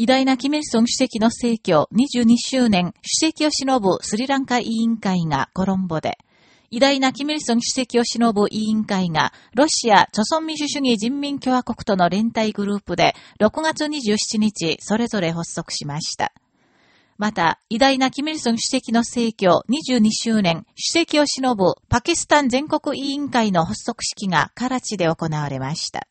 偉大なキム・ルソン主席の逝去22周年主席を忍ぶスリランカ委員会がコロンボで、偉大なキム・ルソン主席を忍ぶ委員会が、ロシア、著存民主主義人民共和国との連帯グループで、6月27日、それぞれ発足しました。また、偉大なキム・ルソン主席の逝去22周年、主席を忍ぶパキスタン全国委員会の発足式がカラチで行われました。